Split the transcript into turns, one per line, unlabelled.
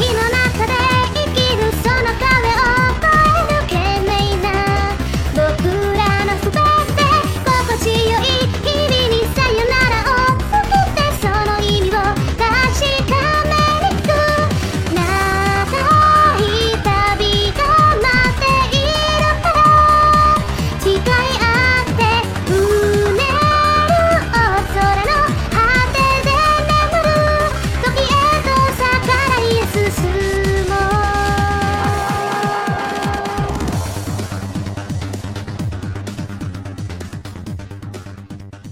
気の